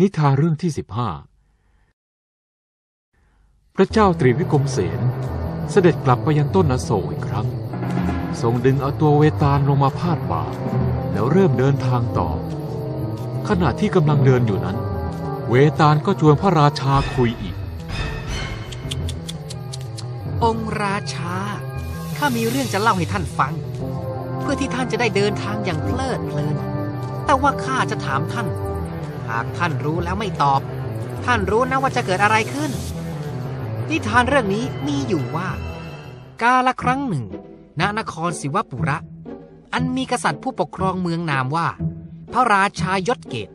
นิทานเรื่องที่สิบห้าพระเจ้าตรีวิกรมเสนเสด็จกลับไปยังต้นอโศกอีกครั้ง ทรงดึงเอาตัวเวตาลลงมาพาดบ่า แล้วเริ่มเดินทางต่อ ขณะที่กำลังเดินอยู่นั้น เวตาลก็ชวนพระราชาคุยอีก องค์ราชา ข้ามีเรื่องจะเล่าให้ท่านฟัง เพื่อที่ท่านจะได้เดินทางอย่างเพลิดเพลิน แต่ว่าข้าจะถามท่าน หากท่านรู้แล้วไม่ตอบ ท่านรู้นะว่าจะเกิดอะไรขึ้น นิทานเรื่องนี้มีอยู่ว่า กาละครั้งหนึ่ง ณนครศิวปุระ อันมีกษัตริย์ผู้ปกครองเมืองนามว่า พระราชายศเกต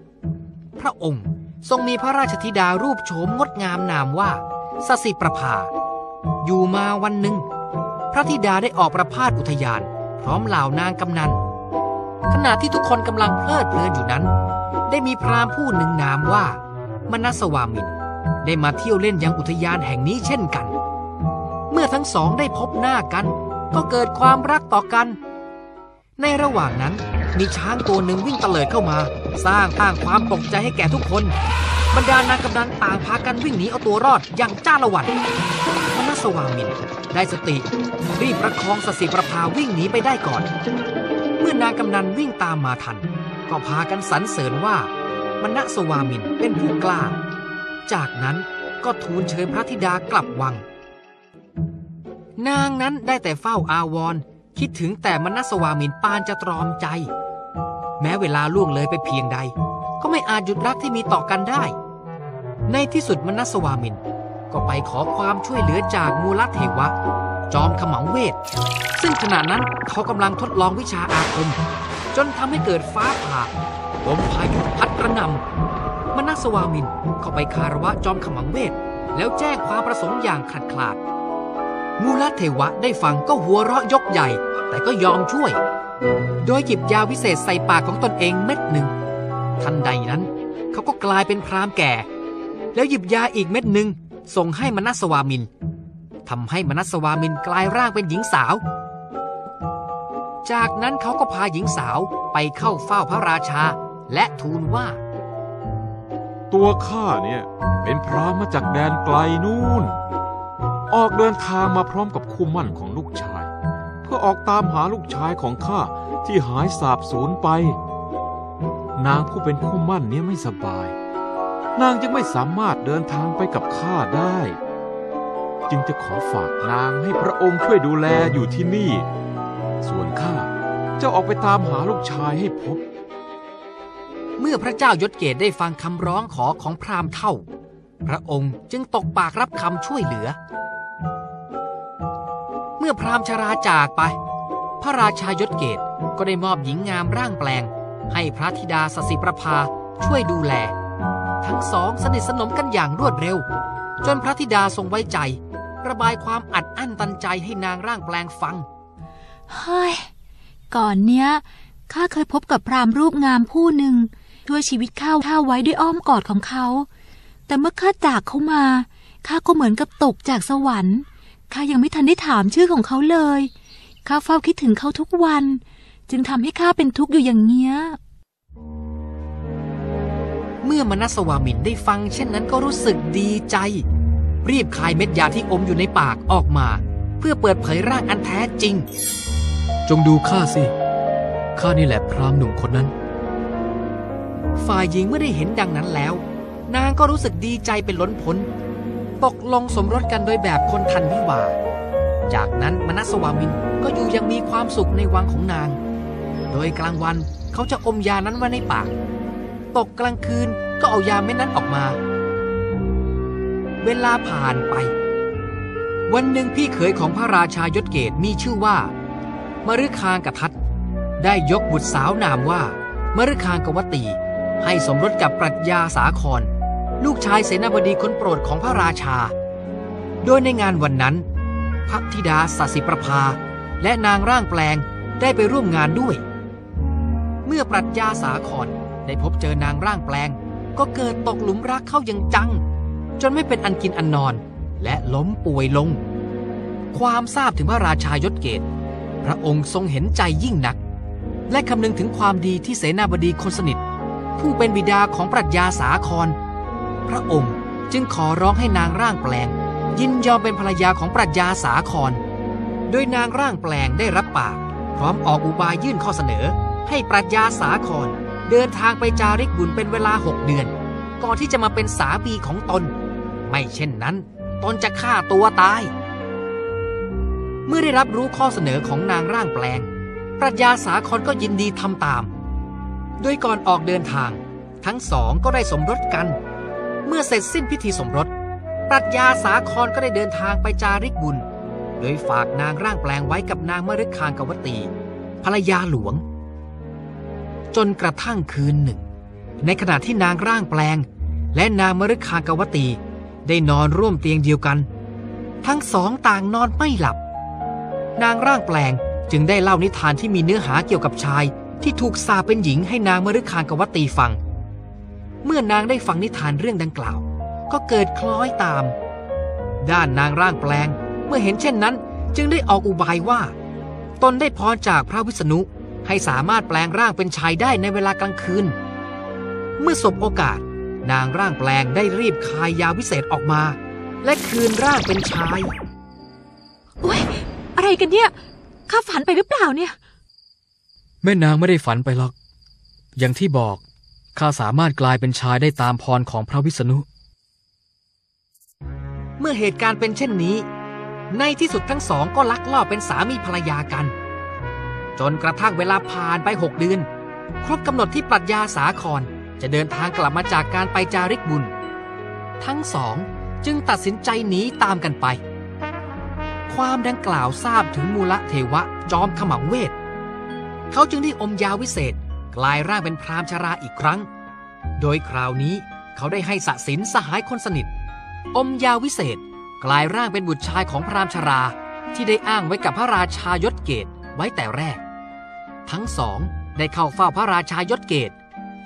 พระองค์ทรงมีพระราชธิดารูปโฉมงดงามนามว่าสสิประภา อยู่มาวันหนึ่ง พระธิดาได้ออกประพาสอุทยาน พร้อมเหล่านางกำนันขณะที่ทุกคนกำลังเพลิดเพลินอยู่นั้น ได้มีพราหมณ์ผู้หนึ่งนามว่ามนัสวามิน ได้มาเที่ยวเล่นยังอุทยานแห่งนี้เช่นกัน เมื่อทั้งสองได้พบหน้ากัน ก็เกิดความรักต่อกัน ในระหว่างนั้นมีช้างตัวหนึ่งวิ่งเตลิดเข้ามา สร้างตั้งความตกใจให้แก่ทุกคน บรรดานางกำนันต่างพากันวิ่งหนีเอาตัวรอดอย่างจ้าละวันมนัสวามิน ได้สติรีบประคองสสิประภาวิ่งหนีไปได้ก่อน มื่อนางกำนันวิ่งตามมาทัน ก็พากันสรรเสริญว่ามณสวามินเป็นผู้กล้า จากนั้นก็ทูลเชิญพระธิดากลับวัง นางนั้นได้แต่เฝ้าอาวร คิดถึงแต่มณสวามินปานจะตรอมใจ แม้เวลาล่วงเลยไปเพียงใด ก็ไม่อาจหยุดรักที่มีต่อกันได้ ในที่สุดมณสวามินก็ไปขอความช่วยเหลือจากมูลเทวะ จอมขมังเวท ซึ่งขณะนั้นเขากำลังทดลองวิชาอาคม จนทำให้เกิดฟ้าผ่าลมพายุพัดกระหน่ำมนัสวามินเข้าไปคารวะจอมขมังเวท แล้วแจ้งความประสงค์อย่างขัดขลาด มูลเทวะได้ฟังก็หัวเราะยกใหญ่ แต่ก็ยอมช่วย โดยหยิบยาวิเศษใส่ปากของตนเองเม็ดหนึ่ง ทันใดนั้น เขาก็กลายเป็นพรามแก่ แล้วหยิบยาอีกเม็ดหนึ่งส่งให้มนัสวามินทำให้มนัสวามินกลายร่างเป็นหญิงสาว จากนั้นเขาก็พาหญิงสาวไปเข้าเฝ้าพระราชา และทูลว่า ตัวข้าเนี่ยเป็นพระมาจากแดนไกลนู่น ออกเดินทางมาพร้อมกับคู่มั่นของลูกชาย เพื่อออกตามหาลูกชายของข้าที่หายสาบสูญไป นางผู้เป็นคู่มั่นเนี้ยไม่สบาย นางจึงไม่สามารถเดินทางไปกับข้าได้ จึงจะขอฝากนางให้พระองค์ช่วยดูแลอยู่ที่นี่ ส่วนข้าจะออกไปตามหาลูกชายให้พบ เมื่อพระเจ้ายศเกตได้ฟังคำร้องขอของพราหมณ์เท่า พระองค์จึงตกปากรับคำช่วยเหลือ เมื่อพราหมณ์ชราจากไป พระราชายศเกตก็ได้มอบหญิงงามร่างแปลง ให้พระธิดาสสิประภาช่วยดูแล ทั้งสองสนิทสนมกันอย่างรวดเร็ว จนพระธิดาทรงไว้ใจ ระบายความอัดอั้นตันใจให้นางร่างแปลงฟัง เฮ้ย ก่อนเนี้ยข้าเคยพบกับพรามรูปงามผู้หนึ่งช่วยชีวิตข้าข้าไว้ด้วยอ้อมกอดของเขา แต่เมื่อข้าจากเขามาข้าก็เหมือนกับตกจากสวรรค์ข้ายังไม่ทันได้ถามชื่อของเขาเลยข้าเฝ้าคิดถึงเขาทุกวัน จึงทำให้ข้าเป็นทุกข์อยู่อย่างเงี้ยเมื่อมนัสวามินได้ฟัง เช่นนั้นก็รู้สึกดีใจ รีบคายเม็ดยาที่อมอยู่ในปากออกมา พื่อเปิดเผยร่างอันแท้จริง จงดูข้าสิ ข้านี่แหละพรามหนุ่มคนนั้น ฝ่ายหญิงเมื่อได้เห็นดังนั้นแล้ว นางก็รู้สึกดีใจเป็นล้นพ้น ตกลงสมรสกันโดยแบบคนทันวิวาห์จากนั้นมนัสวามินก็อยู่อยังมีความสุขในวังของนาง โดยกลางวันเขาจะอมยานั้นไว้ในปาก ตกกลางคืนก็เอายาเม็ดนั้นออกมา เวลาผ่านไป วันหนึ่งพี่เขยของพระราชายศเกตมีชื่อว่า มฤคางกทัตได้ยกบุตรสาวนามว่า มฤคางกวตี ให้สมรสกับปรัชญาสาคร ลูกชายเสนาบดีคนโปรดของพระราชา โดยในงานวันนั้นพระธิดาสสิประภา และนางร่างแปลงได้ไปร่วมงานด้วย เมื่อปรัชญาสาครได้พบเจอนางร่างแปลง ก็เกิดตกหลุมรักเข้าอย่างจัง จนไม่เป็นอันกินอันนอน และล้มป่วยลง ความทราบถึงพระราชายศเกต พระองค์ทรงเห็นใจยิ่งนัก และคำนึงถึงความดีที่เสนาบดีคนสนิท ผู้เป็นบิดาของปรัชญาสาคร พระองค์จึงขอร้องให้นางร่างแปลง ยินยอมเป็นภรรยาของปรัชญาสาคร โดยนางร่างแปลงได้รับปาก พร้อมออกอุบายยื่นข้อเสนอ ให้ปรัชญาสาคร เดินทางไปจาริกบุญเป็นเวลาหกเดือน ก่อนที่จะมาเป็นสามีของตน ไม่เช่นนั้น ตนจะฆ่าตัวตาย เมื่อได้รับรู้ข้อเสนอของนางร่างแปลง ปรัชญาสาครก็ยินดีทำตาม โดยก่อนออกเดินทาง ทั้งสองก็ได้สมรสกัน เมื่อเสร็จสิ้นพิธีสมรส ปรัชญาสาครก็ได้เดินทางไปจาริกบุญ โดยฝากนางร่างแปลงไว้กับนางมฤคางกวตี ภรรยาหลวง จนกระทั่งคืนหนึ่ง ในขณะที่นางร่างแปลง และนางมฤคางกวตี ได้นอนร่วมเตียงเดียวกัน ทั้งสองต่างนอนไม่หลับ นางร่างแปลงจึงได้เล่านิทานที่มีเนื้อหาเกี่ยวกับชาย ที่ถูกสาเป็นหญิงให้นางมฤคางกวตีฟัง เมื่อนางได้ฟังนิทานเรื่องดังกล่าว ก็เกิดคล้อยตาม ด้านนางร่างแปลงเมื่อเห็นเช่นนั้น จึงได้ออกอุบายว่า ตนได้พรจากพระวิษณุให้สามารถแปลงร่างเป็นชายได้ในเวลากลางคืน เมื่อสบโอกาส นางร่างแปลงได้รีบคายยาวิเศษออกมา และคืนร่างเป็นชาย โอ๊ยอะไรกันเนี่ย ข้าฝันไปหรือเปล่าเนี่ย แม่นางไม่ได้ฝันไปหรอก อย่างที่บอกข้าสามารถกลายเป็นชายได้ตามพรของพระวิษณุ เมื่อเหตุการณ์เป็นเช่นนี้ ในที่สุดทั้งสองก็ลักลอบเป็นสามีภรรยากัน จนกระทั่งเวลาผ่านไปหกเดือน ครบกำหนดที่ปรัชญาสาคร จะเดินทางกลับมาจากการไปจาริกบุญ ทั้งสองจึงตัดสินใจหนีตามกันไป ความดังกล่าวทราบถึงมูลเทวะจอมขมังเวท เขาจึงได้อมยาวิเศษกลายร่างเป็นพรามชราอีกครั้ง โดยคราวนี้เขาได้ให้สสินสหายคนสนิท อมยาวิเศษกลายร่างเป็นบุตรชายของพรามณ์ชราที่ได้อ้างไว้กับพระราชายศเกตไว้แต่แรก ทั้งสองได้เข้าเฝ้าพระราชายศเกต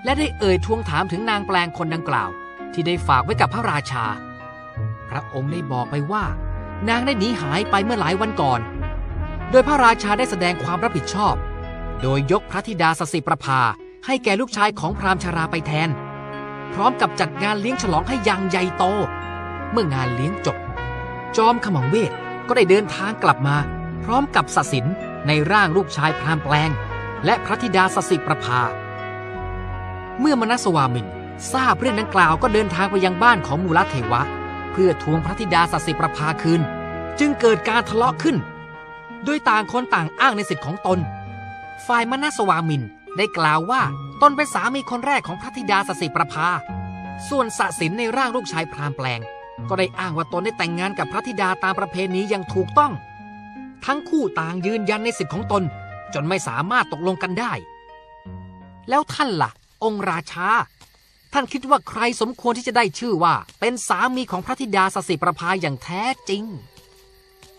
และได้เอ่ยทวงถามถึงนางแปลงคนดังกล่าว ที่ได้ฝากไว้กับพระราชา พระองค์ได้บอกไปว่า นางได้หนีหายไปเมื่อหลายวันก่อน โดยพระราชาได้แสดงความรับผิดชอบ โดยยกพระธิดาสสิประภาให้แก่ลูกชายของพราหมณ์ชราไปแทน พร้อมกับจัดงานเลี้ยงฉลองให้อยังใหญ่โต เมื่องานเลี้ยงจบ จอมขมังเวทก็ได้เดินทางกลับมา พร้อมกับสสินในร่างลูกชายพรามแปลง และพระธิดาสสิประภา เมื่อมนัสวามินทราบเรื่องดังกล่าวก็เดินทางไปยังบ้านของมูลเทวะ เพื่อทวงพระธิดาสสิประภาคืน จึงเกิดการทะเลาะขึ้น โดยต่างคนต่างอ้างในสิทธิ์ของตน ฝ่ายมนัสวามินได้กล่าวว่าตนเป็นสามีคนแรกของพระธิดาสสิประภา ส่วนสสินในร่างลูกชายพรามแปลง ก็ได้อ้างว่าตนได้แต่งงานกับพระธิดาตามประเพณีอย่างถูกต้อง ทั้งคู่ต่างยืนยันในสิทธิของตน จนไม่สามารถตกลงกันได้ แล้วท่านล่ะ องค์ราชา ท่านคิดว่าใครสมควรที่จะได้ชื่อว่า เป็นสามีของพระธิดาสสิประภาอย่างแท้จริง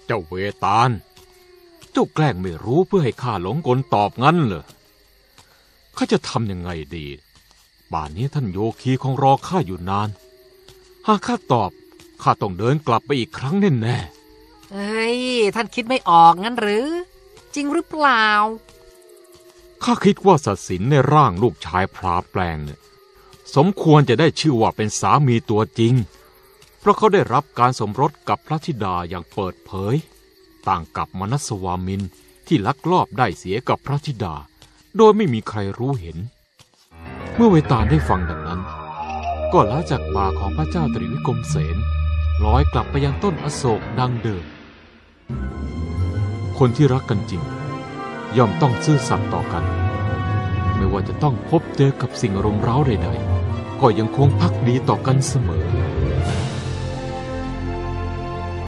เจ้าเวตาล เจ้าแกล้งไม่รู้เพื่อให้ข้าหลงกลตอบงั้นเหรอ ข้าจะทำยังไงดีป่านนี้ท่านโยคีคงรอข้าอยู่นาน หากข้าตอบข้าต้องเดินกลับไปอีกครั้งแน่แน่เอ้ย ท่านคิดไม่ออกงั้นหรือ จริงหรือเปล่าๆ ข้าคิดว่าสัสินในร่างลูกชายพราแปลงเนี่ยสมควรจะได้ชื่อว่าเป็นสามีตัวจริง เพราะเขาได้รับการสมรสกับพระธิดาอย่างเปิดเผย ต่างกับมนัสวามินที่ลักลอบได้เสียกับพระธิดา โดยไม่มีใครรู้เห็น เมื่อเวตาลได้ฟังดังนั้น ก็ละจากป่าของพระเจ้าตรีวิกรมเสนลอยกลับไปยังต้นอโศกดังเดิม คนที่รักกันจริง ย่อมต้องซื่อสัตย์ต่อกัน ไม่ว่าจะต้องพบเจอกับสิ่งอารมเร้าใดๆ ก็ยังคงพักดีต่อกันเสมอ